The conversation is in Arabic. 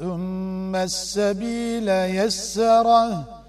ثم السبيل يسره